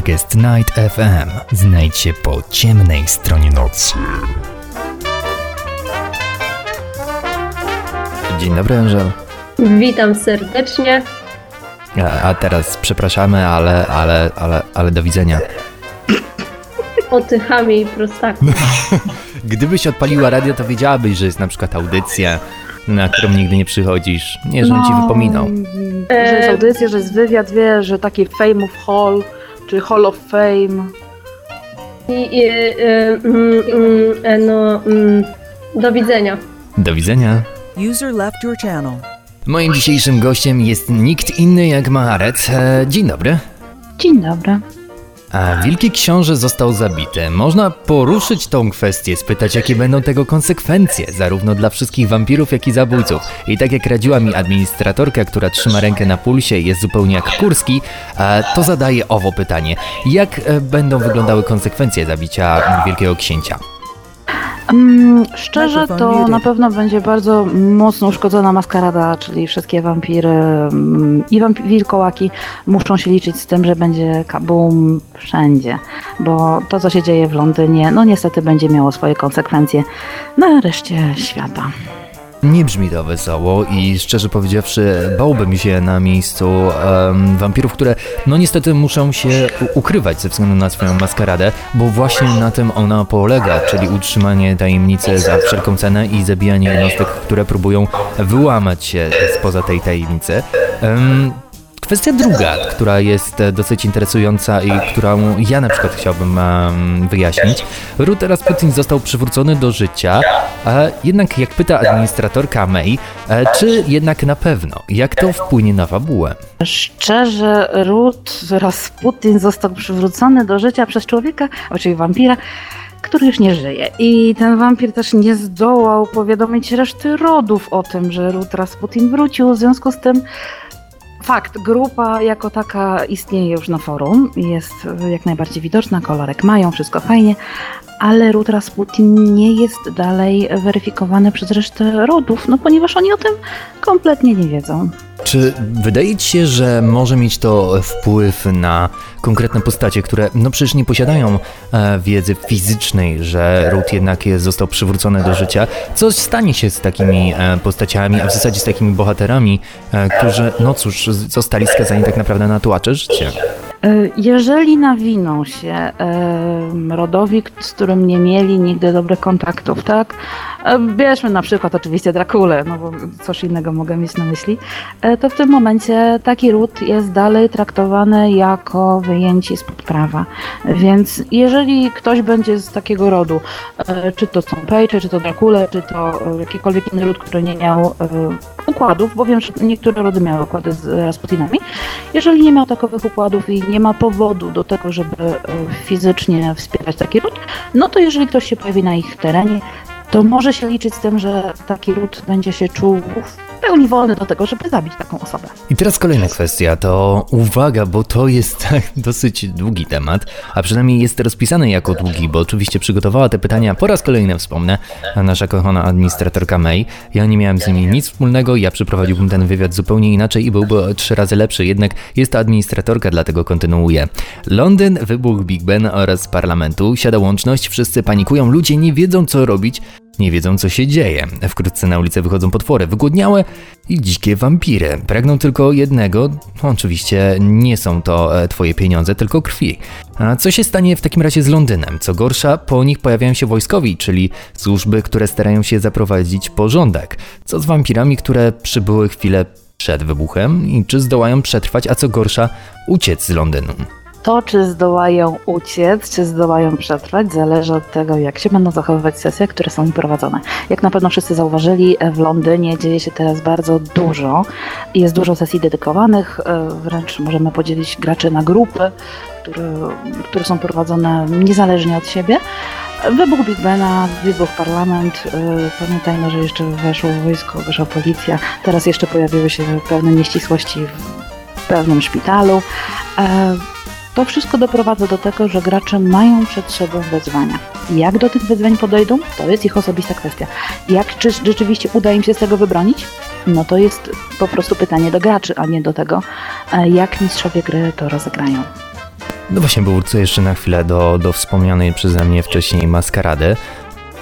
Darkest Night FM. Znajdź się po ciemnej stronie nocy. Dzień dobry, Angel. Witam serdecznie. A, a teraz przepraszamy, ale, ale, ale, ale do widzenia. Otychami i prostaku. Gdybyś odpaliła radio, to wiedziałabyś, że jest na przykład audycja, na którą nigdy nie przychodzisz. Nie, żebym ci wypominał. Że jest audycja, że jest wywiad, wie, że taki Fame of Hall, czy Hall of Fame. I, i, y, mm, e, no, mm, do widzenia. Do widzenia. User left your channel. Moim dzisiejszym gościem jest nikt inny jak Maharet. E, dzień dobry. Dzień dobry. A Wielki Książę został zabity. Można poruszyć tą kwestię, spytać jakie będą tego konsekwencje, zarówno dla wszystkich wampirów, jak i zabójców. I tak jak radziła mi administratorka, która trzyma rękę na pulsie i jest zupełnie jak Kurski, to zadaję owo pytanie. Jak e, będą wyglądały konsekwencje zabicia Wielkiego Księcia? Mm, szczerze to na pewno będzie bardzo mocno uszkodzona maskarada, czyli wszystkie wampiry mm, i wamp- wilkołaki muszą się liczyć z tym, że będzie kabum wszędzie, bo to co się dzieje w Londynie, no niestety będzie miało swoje konsekwencje na reszcie świata. Nie brzmi to wesoło i szczerze powiedziawszy bałbym się na miejscu em, wampirów, które no niestety muszą się ukrywać ze względu na swoją maskaradę, bo właśnie na tym ona polega, czyli utrzymanie tajemnicy za wszelką cenę i zabijanie jednostek, które próbują wyłamać się spoza tej tajemnicy. Em, Kwestia druga, która jest e, dosyć interesująca i którą ja na przykład chciałbym em, wyjaśnić. Ruth Rasputin został przywrócony do życia, jednak jak pyta administratorka May, e, czy jednak na pewno, jak to wpłynie na fabułę? Szczerze, Ruth Rasputin został przywrócony do życia przez człowieka, czyli wampira, który już nie żyje. I ten wampir też nie zdołał powiadomić reszty rodów o tym, że Ruth Rasputin wrócił. W związku z tym fakt, grupa jako taka istnieje już na forum, jest jak najbardziej widoczna, kolorek mają, wszystko fajnie, ale Ruth Rasputin nie jest dalej weryfikowany przez resztę rodów, no ponieważ oni o tym kompletnie nie wiedzą. Czy wydaje ci się, że może mieć to wpływ na konkretne postacie, które no przecież nie posiadają e, wiedzy fizycznej, że Ruth jednak jest, został przywrócony do życia? Co stanie się z takimi e, postaciami, a w zasadzie z takimi bohaterami, e, którzy no cóż, zostali skazani tak naprawdę na tułacze życie? E, Jeżeli nawiną się em, rodowi, k- z którym nie mieli nigdy dobrych kontaktów, tak? E, Bierzmy na przykład oczywiście Drakulę, no bo coś innego mogę mieć na myśli, e, to w tym momencie taki ród jest dalej traktowany jako wyjęci spod prawa. Więc jeżeli ktoś będzie z takiego rodu, e, czy to są Pejcze, czy to Drakule, czy to e, jakikolwiek inny ród, który nie miał e, układów, bo wiem, że niektóre rody miały układy z Rasputinami, jeżeli nie miał takowych układów i nie ma powodu do tego, żeby e, fizycznie wspierać taki ród, no to jeżeli ktoś się pojawi na ich terenie, to może się liczyć z tym, że taki ród będzie się czuł pełni wolny do tego, żeby zabić taką osobę. I teraz kolejna kwestia, to uwaga, bo to jest dosyć długi temat, a przynajmniej jest rozpisany jako długi, bo oczywiście przygotowała te pytania, po raz kolejny wspomnę, nasza kochana administratorka May. Ja nie miałem z nimi nic wspólnego, ja przeprowadziłbym ten wywiad zupełnie inaczej i byłby trzy razy lepszy, jednak jest to administratorka, dlatego kontynuuję. Londyn, wybuch Big Ben oraz parlamentu, siada łączność, wszyscy panikują, ludzie nie wiedzą co robić, nie wiedzą, co się dzieje. Wkrótce na ulicę wychodzą potwory, wygłodniałe i dzikie wampiry. Pragną tylko jednego, no, oczywiście nie są to e, twoje pieniądze, tylko krwi. A co się stanie w takim razie z Londynem? Co gorsza, po nich pojawiają się wojskowi, czyli służby, które starają się zaprowadzić porządek. Co z wampirami, które przybyły chwilę przed wybuchem i czy zdołają przetrwać, a co gorsza, uciec z Londynu? To, czy zdołają uciec, czy zdołają przetrwać, zależy od tego, jak się będą zachowywać sesje, które są prowadzone. Jak na pewno wszyscy zauważyli, w Londynie dzieje się teraz bardzo dużo. Jest dużo sesji dedykowanych, e, wręcz możemy podzielić graczy na grupy, które, które są prowadzone niezależnie od siebie. Wybuch Big Bena, wybuch parlament, e, pamiętajmy, że jeszcze weszło wojsko, weszła policja, teraz jeszcze pojawiły się pewne nieścisłości w pewnym szpitalu. To wszystko doprowadza do tego, że gracze mają przed sobą wyzwania. Jak do tych wyzwań podejdą, to jest ich osobista kwestia. Jak czy rzeczywiście uda im się z tego wybronić? No to jest po prostu pytanie do graczy, a nie do tego, e, jak mistrzowie gry to rozegrają. No właśnie, bo wrócę jeszcze na chwilę do, do wspomnianej przeze mnie wcześniej maskarady.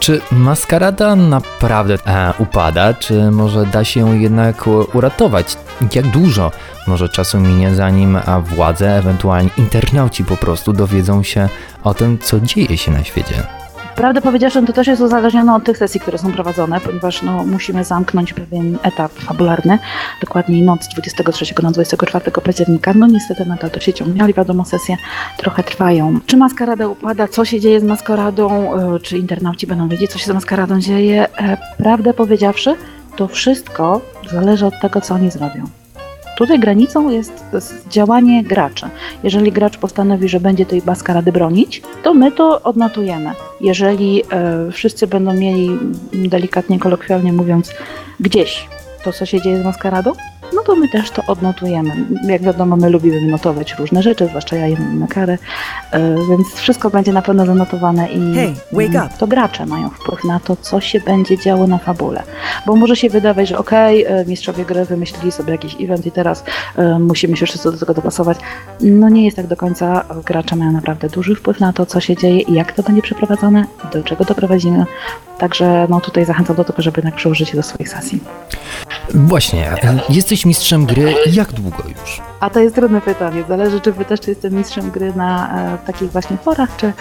Czy maskarada naprawdę e, upada, czy może da się jednak uratować? Jak dużo może czasu minie, zanim władze, ewentualnie internauci po prostu dowiedzą się o tym, co dzieje się na świecie? Prawdę powiedziawszy, to też jest uzależnione od tych sesji, które są prowadzone, ponieważ no, musimy zamknąć pewien etap fabularny, dokładniej noc z 23 na 24 października. No niestety nadal to się ciągnie, ale wiadomo, sesje trochę trwają. Czy maskarada upada? Co się dzieje z maskaradą? E, Czy internauci będą wiedzieć, co się z maskaradą dzieje? E, Prawdę powiedziawszy, to wszystko zależy od tego, co oni zrobią. Tutaj granicą jest działanie gracza. Jeżeli gracz postanowi, że będzie tej maskarady bronić, to my to odnotujemy. Jeżeli e, wszyscy będą mieli, delikatnie, kolokwialnie mówiąc, gdzieś to, co się dzieje z maskaradą, no to my też to odnotujemy. Jak wiadomo, my lubimy notować różne rzeczy, zwłaszcza ja jem na karę, e, więc wszystko będzie na pewno zanotowane i Hey, to gracze mają wpływ na to, co się będzie działo na fabule. Bo może się wydawać, że okej, e, mistrzowie gry wymyślili sobie jakiś event i teraz e, musimy się wszyscy do tego dopasować. No nie jest tak do końca. Gracze mają naprawdę duży wpływ na to, co się dzieje i jak to będzie przeprowadzone, do czego doprowadzimy. Także no tutaj zachęcam do tego, żeby jednak przełożyć się do swoich sesji. Właśnie, e, jesteś mistrzem gry jak długo już? A to jest trudne pytanie. Zależy, czy wy też jestem mistrzem gry na e, takich właśnie forach, czy,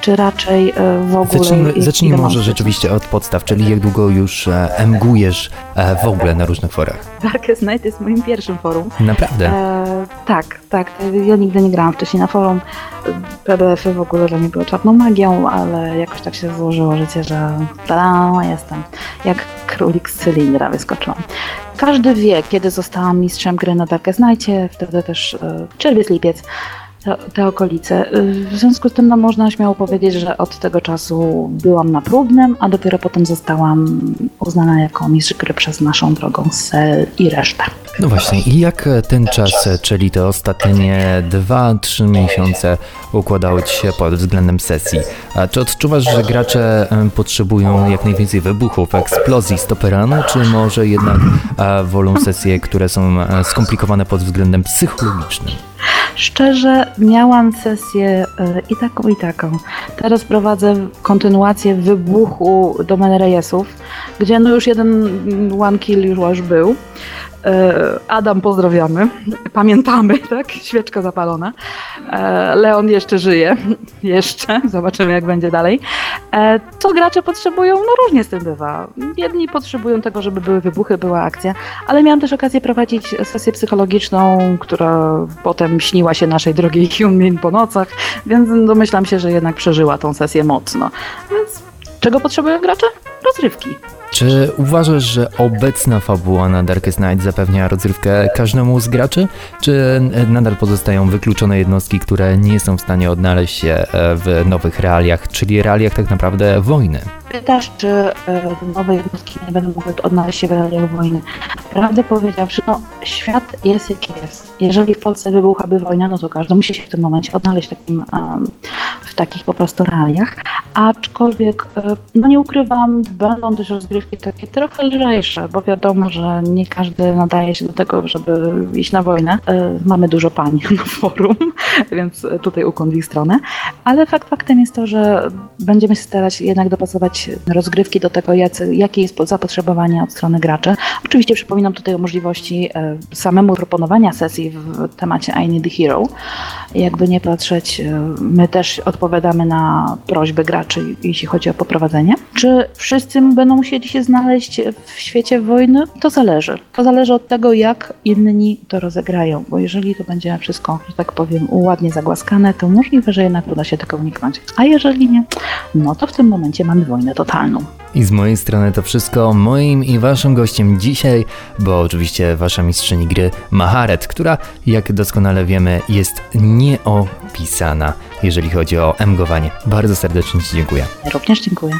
czy raczej e, w ogóle. Zacznijmy, zacznijmy może rzeczywiście od podstaw, czyli jak długo już e, emgujesz e, w ogóle na różnych forach? Darkest Night jest moim pierwszym forum. Naprawdę? Tak, tak. Ja nigdy nie grałam wcześniej na forum. PBF-y w ogóle dla mnie były czarną magią, ale jakoś tak się złożyło życie, że tada, jestem. Jak królik z cylindra wyskoczyłam. Każdy wie, kiedy zostałam mistrzem gry na Darkest Nightie, wtedy też e, czerwiec, lipiec, te, te okolice. E, W związku z tym no, można śmiało powiedzieć, że od tego czasu byłam na próbnym, a dopiero potem zostałam uznana jako mistrz gry przez naszą drogą Sel i resztę. No właśnie, i jak ten czas, czyli te ostatnie 2-3 miesiące układały Ci się pod względem sesji? A czy odczuwasz, że gracze potrzebują jak najwięcej wybuchów, eksplozji, stoperanu, czy może jednak wolą sesje, które są e, skomplikowane pod względem psychologicznym? Szczerze, miałam sesję e, i taką, i taką. Teraz prowadzę kontynuację wybuchu Domen Rejesów, gdzie no już jeden mm, one kill już był. E, Adam pozdrawiamy, pamiętamy, tak? Świeczka zapalona. E, Leon jeszcze żyje, jeszcze, zobaczymy jak będzie dalej. E, Co gracze potrzebują? No różnie z tym bywa. Jedni potrzebują tego, żeby były wybuchy, była akcja, ale miałam też okazję prowadzić sesję psychologiczną, która potem śniła się naszej drogiej Hyunmin po nocach, więc domyślam się, że jednak przeżyła tą sesję mocno. Więc czego potrzebują gracze? Rozrywki. Czy uważasz, że obecna fabuła na Darkest Night zapewnia rozrywkę każdemu z graczy? Czy e, nadal pozostają wykluczone jednostki, które nie są w stanie odnaleźć się e, w nowych realiach, czyli realiach tak naprawdę wojny? Pytasz, czy e, nowe jednostki nie będą mogły odnaleźć się w realiach wojny. Prawdę powiedziawszy, no, świat jest jaki jest. Jeżeli w Polsce wybuchałaby wojna, no to każdy musi się w tym momencie odnaleźć takim, w takich po prostu realiach. Aczkolwiek, e, no nie ukrywam, będą też rozgrywki takie trochę lżejsze, bo wiadomo, że nie każdy nadaje się do tego, żeby iść na wojnę. E, Mamy dużo pań na forum, więc tutaj ukłon w ich stronę. Ale fakt faktem jest to, że będziemy się starać jednak dopasować rozgrywki do tego, jacy, jakie jest zapotrzebowanie od strony graczy. Oczywiście przypominam tutaj o możliwości e, samemu proponowania sesji w temacie I Need a Hero. Jakby nie patrzeć, e, my też odpowiadamy na prośby graczy, jeśli chodzi o poprowadzenie. Czy wszyscy będą musieli się znaleźć w świecie wojny? To zależy. To zależy od tego, jak inni to rozegrają, bo jeżeli to będzie wszystko, że tak powiem, ładnie zagłaskane, to możliwe, że jednak uda się tego uniknąć. A jeżeli nie, no to w tym momencie mamy wojnę totalną. I z mojej strony to wszystko. Moim i waszym gościem dzisiaj, bo oczywiście wasza mistrzyni gry Maharet, która, jak doskonale wiemy, jest nieopisana, jeżeli chodzi o emgowanie. Bardzo serdecznie Ci dziękuję. Ja również dziękuję.